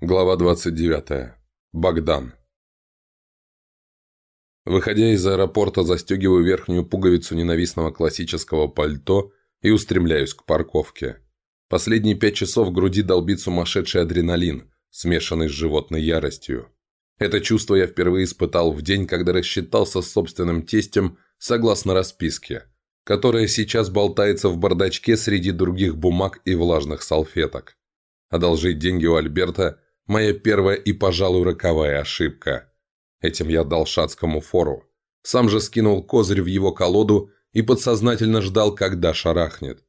Глава 29. Богдан. Выходя из аэропорта, застегиваю верхнюю пуговицу ненавистного классического пальто и устремляюсь к парковке. Последние пять часов в груди долбит сумасшедший адреналин, смешанный с животной яростью. Это чувство я впервые испытал в день, когда рассчитался с собственным тестем согласно расписке, которая сейчас болтается в бардачке среди других бумаг и влажных салфеток. Одолжить деньги у Альберта – Моя первая и, пожалуй, роковая ошибка. Этим я дал шацкому фору. Сам же скинул козырь в его колоду и подсознательно ждал, когда шарахнет.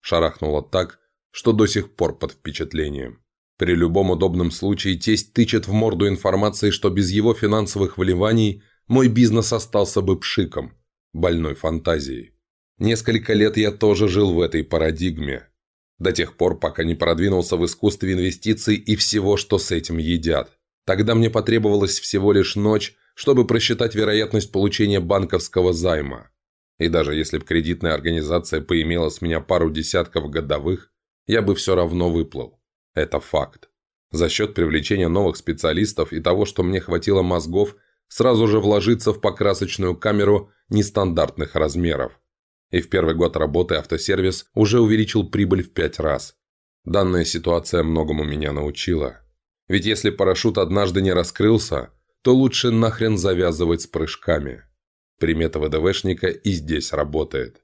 Шарахнуло так, что до сих пор под впечатлением. При любом удобном случае тесть тычет в морду информации, что без его финансовых вливаний мой бизнес остался бы пшиком, больной фантазией. Несколько лет я тоже жил в этой парадигме. До тех пор, пока не продвинулся в искусстве инвестиций и всего, что с этим едят. Тогда мне потребовалось всего лишь ночь, чтобы просчитать вероятность получения банковского займа. И даже если бы кредитная организация поимела с меня пару десятков годовых, я бы все равно выплыл. Это факт. За счет привлечения новых специалистов и того, что мне хватило мозгов, сразу же вложиться в покрасочную камеру нестандартных размеров и в первый год работы автосервис уже увеличил прибыль в пять раз. Данная ситуация многому меня научила. Ведь если парашют однажды не раскрылся, то лучше нахрен завязывать с прыжками. Примета ВДВшника и здесь работает.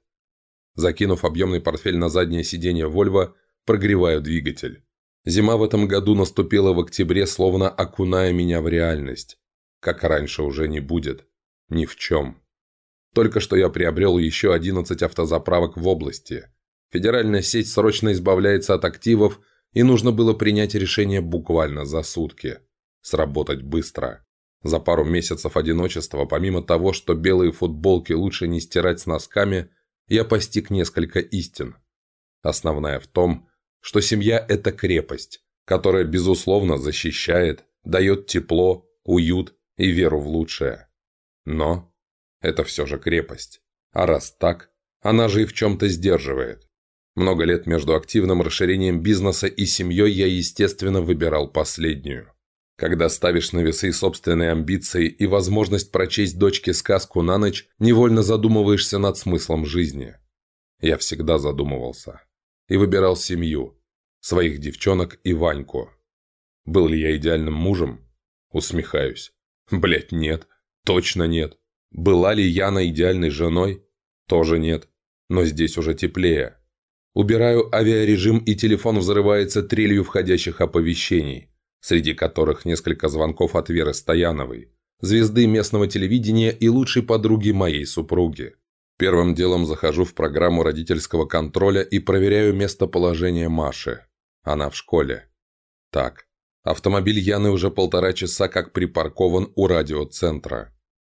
Закинув объемный портфель на заднее сиденье Вольво, прогреваю двигатель. Зима в этом году наступила в октябре, словно окуная меня в реальность. Как раньше уже не будет. Ни в чем. Только что я приобрел еще 11 автозаправок в области. Федеральная сеть срочно избавляется от активов, и нужно было принять решение буквально за сутки. Сработать быстро. За пару месяцев одиночества, помимо того, что белые футболки лучше не стирать с носками, я постиг несколько истин. Основная в том, что семья – это крепость, которая, безусловно, защищает, дает тепло, уют и веру в лучшее. Но это все же крепость. А раз так, она же и в чем-то сдерживает. Много лет между активным расширением бизнеса и семьей я, естественно, выбирал последнюю. Когда ставишь на весы собственные амбиции и возможность прочесть дочке сказку на ночь, невольно задумываешься над смыслом жизни. Я всегда задумывался. И выбирал семью. Своих девчонок и Ваньку. Был ли я идеальным мужем? Усмехаюсь. Блять, нет. Точно нет. Была ли Яна идеальной женой? Тоже нет. Но здесь уже теплее. Убираю авиарежим, и телефон взрывается трелью входящих оповещений, среди которых несколько звонков от Веры Стояновой, звезды местного телевидения и лучшей подруги моей супруги. Первым делом захожу в программу родительского контроля и проверяю местоположение Маши. Она в школе. Так, автомобиль Яны уже полтора часа как припаркован у радиоцентра.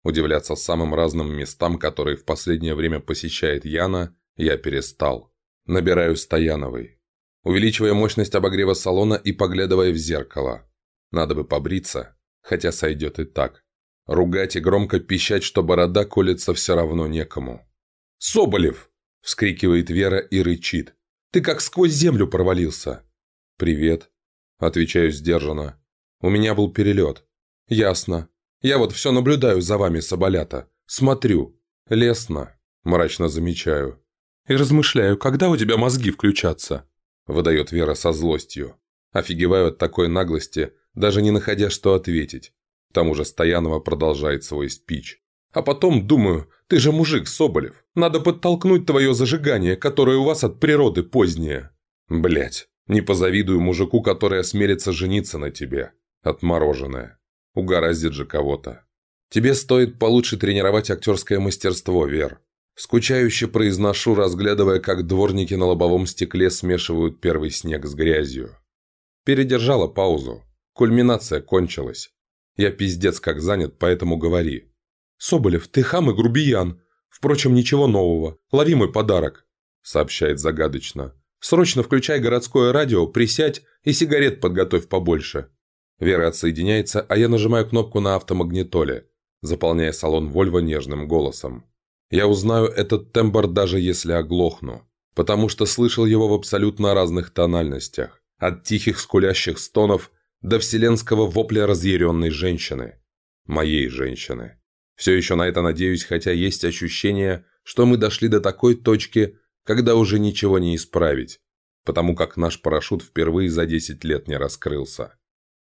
Удивляться самым разным местам, которые в последнее время посещает Яна, я перестал. Набираю Стояновой. Увеличивая мощность обогрева салона и поглядывая в зеркало. Надо бы побриться, хотя сойдет и так. Ругать и громко пищать, что борода колется все равно некому. «Соболев!» – вскрикивает Вера и рычит. «Ты как сквозь землю провалился!» «Привет!» – отвечаю сдержанно. «У меня был перелет». «Ясно. Я вот все наблюдаю за вами, соболята. Смотрю. Лестно. Мрачно замечаю. И размышляю, когда у тебя мозги включатся?» Выдает Вера со злостью. Офигеваю от такой наглости, даже не находя что ответить. К тому же Стоянова продолжает свой спич. А потом думаю, ты же мужик, Соболев. Надо подтолкнуть твое зажигание, которое у вас от природы позднее. Блять, не позавидую мужику, который осмелится жениться на тебе. Отмороженное. Угораздит же кого-то. Тебе стоит получше тренировать актерское мастерство, Вер. Скучающе произношу, разглядывая, как дворники на лобовом стекле смешивают первый снег с грязью. Передержала паузу. Кульминация кончилась. Я пиздец как занят, поэтому говори. «Соболев, ты хам и грубиян. Впрочем, ничего нового. Лови мой подарок», — сообщает загадочно. «Срочно включай городское радио, присядь и сигарет подготовь побольше. Вера отсоединяется, а я нажимаю кнопку на автомагнитоле, заполняя салон Вольво нежным голосом. Я узнаю этот тембр даже если оглохну, потому что слышал его в абсолютно разных тональностях. От тихих скулящих стонов до вселенского вопля разъяренной женщины. Моей женщины. Все еще на это надеюсь, хотя есть ощущение, что мы дошли до такой точки, когда уже ничего не исправить, потому как наш парашют впервые за 10 лет не раскрылся.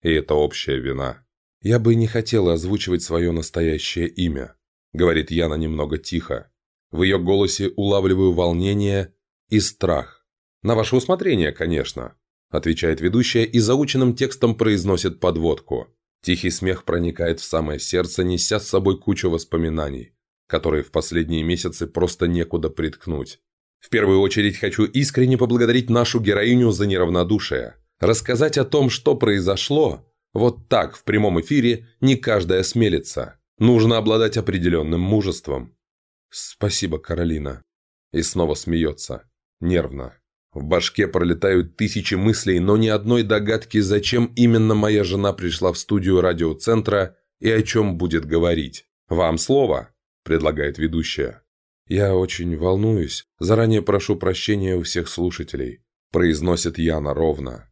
И это общая вина. «Я бы не хотела озвучивать свое настоящее имя», — говорит Яна немного тихо. В ее голосе улавливаю волнение и страх. «На ваше усмотрение, конечно», – отвечает ведущая и заученным текстом произносит подводку. Тихий смех проникает в самое сердце, неся с собой кучу воспоминаний, которые в последние месяцы просто некуда приткнуть. В первую очередь хочу искренне поблагодарить нашу героиню за неравнодушие. Рассказать о том, что произошло, вот так в прямом эфире не каждая смелится. Нужно обладать определенным мужеством. «Спасибо, Каролина». И снова смеется. Нервно. В башке пролетают тысячи мыслей, но ни одной догадки, зачем именно моя жена пришла в студию радиоцентра и о чем будет говорить. «Вам слово», – предлагает ведущая. «Я очень волнуюсь. Заранее прошу прощения у всех слушателей», – произносит Яна ровно.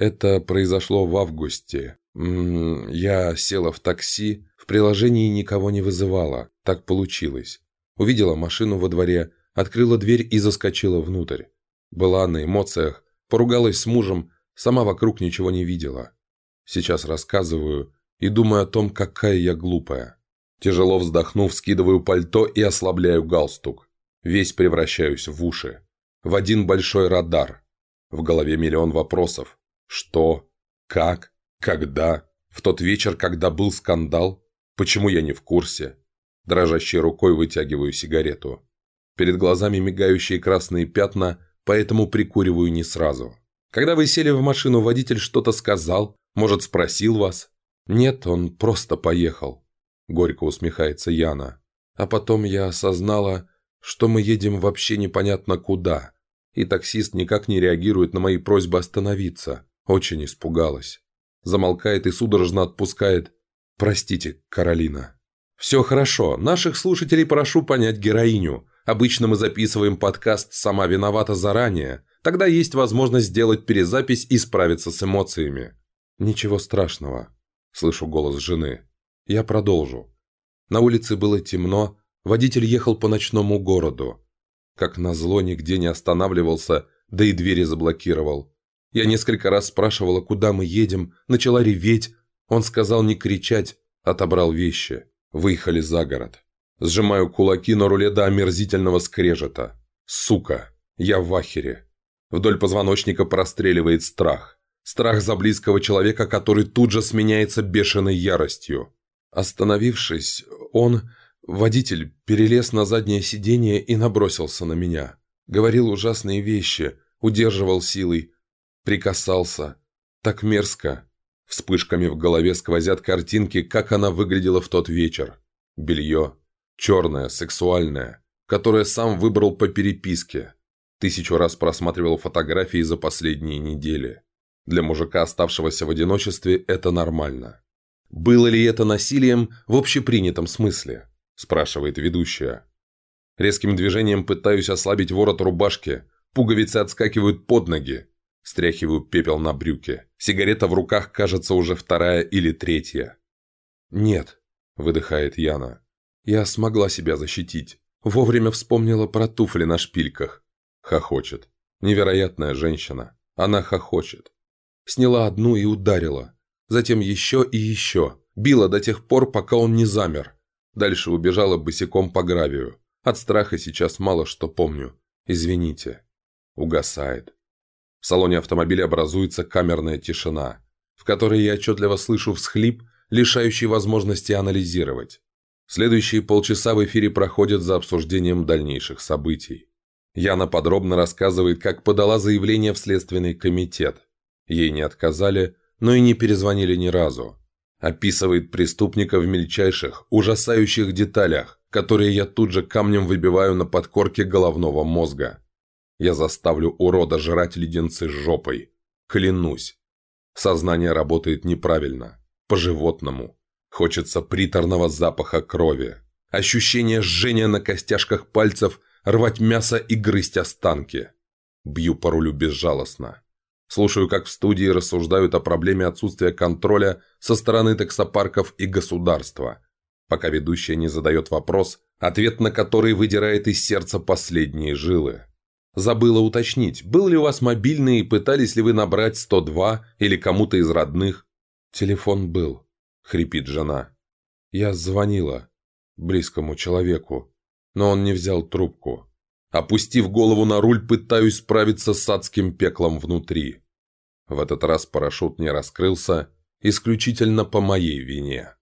«Это произошло в августе. Я села в такси, в приложении никого не вызывала. Так получилось. Увидела машину во дворе, открыла дверь и заскочила внутрь. Была на эмоциях, поругалась с мужем, сама вокруг ничего не видела. Сейчас рассказываю и думаю о том, какая я глупая. Тяжело вздохнув, скидываю пальто и ослабляю галстук. Весь превращаюсь в уши. В один большой радар. В голове миллион вопросов. Что? Как? Когда? В тот вечер, когда был скандал? Почему я не в курсе? Дрожащей рукой вытягиваю сигарету. Перед глазами мигающие красные пятна, поэтому прикуриваю не сразу. Когда вы сели в машину, водитель что-то сказал? Может, спросил вас? Нет, он просто поехал. Горько усмехается Яна. А потом я осознала, что мы едем вообще непонятно куда. И таксист никак не реагирует на мои просьбы остановиться. Очень испугалась. Замолкает и судорожно отпускает. «Простите, Каролина». Все хорошо. Наших слушателей прошу понять героиню. Обычно мы записываем подкаст «Сама виновата» заранее. Тогда есть возможность сделать перезапись и справиться с эмоциями. Ничего страшного. Слышу голос жены. Я продолжу. На улице было темно, водитель ехал по ночному городу. Как назло, нигде не останавливался, да и двери заблокировал. Я несколько раз спрашивала, куда мы едем, начала реветь. Он сказал не кричать, отобрал вещи. Выехали за город. Сжимаю кулаки на руле до омерзительного скрежета. Сука, я в ахере. Вдоль позвоночника простреливает страх. Страх за близкого человека, который тут же сменяется бешеной яростью. Остановившись, он, водитель, перелез на заднее сиденье и набросился на меня. Говорил ужасные вещи, удерживал силой, прикасался. Так мерзко, Вспышками в голове сквозят картинки, как она выглядела в тот вечер. Белье. Черное, сексуальное, которое сам выбрал по переписке. Тысячу раз просматривал фотографии за последние недели. Для мужика, оставшегося в одиночестве, это нормально. «Было ли это насилием в общепринятом смысле?» – спрашивает ведущая. Резким движением пытаюсь ослабить ворот рубашки, пуговицы отскакивают под ноги, Стряхиваю пепел на брюки. Сигарета в руках кажется уже вторая или третья. «Нет», – выдыхает Яна. «Я смогла себя защитить. Вовремя вспомнила про туфли на шпильках». Хохочет. Невероятная женщина. Она хохочет. Сняла одну и ударила. Затем еще и еще. Била до тех пор, пока он не замер. Дальше убежала босиком по гравию. От страха сейчас мало что помню. Извините. Угасает. В салоне автомобиля образуется камерная тишина, в которой я отчетливо слышу всхлип, лишающий возможности анализировать. Следующие полчаса в эфире проходят за обсуждением дальнейших событий. Яна подробно рассказывает, как подала заявление в Следственный комитет. Ей не отказали, но и не перезвонили ни разу. Описывает преступника в мельчайших, ужасающих деталях, которые я тут же камнем выбиваю на подкорке головного мозга. Я заставлю урода жрать леденцы жопой. Клянусь. Сознание работает неправильно. По-животному. Хочется приторного запаха крови. Ощущение жжения на костяшках пальцев, рвать мясо и грызть останки. Бью по рулю безжалостно. Слушаю, как в студии рассуждают о проблеме отсутствия контроля со стороны таксопарков и государства. Пока ведущая не задает вопрос, ответ на который выдирает из сердца последние жилы. Забыла уточнить, был ли у вас мобильный и пытались ли вы набрать 102 или кому-то из родных? Телефон был, хрипит жена. Я звонила близкому человеку, но он не взял трубку. Опустив голову на руль, пытаюсь справиться с адским пеклом внутри. В этот раз парашют не раскрылся, исключительно по моей вине.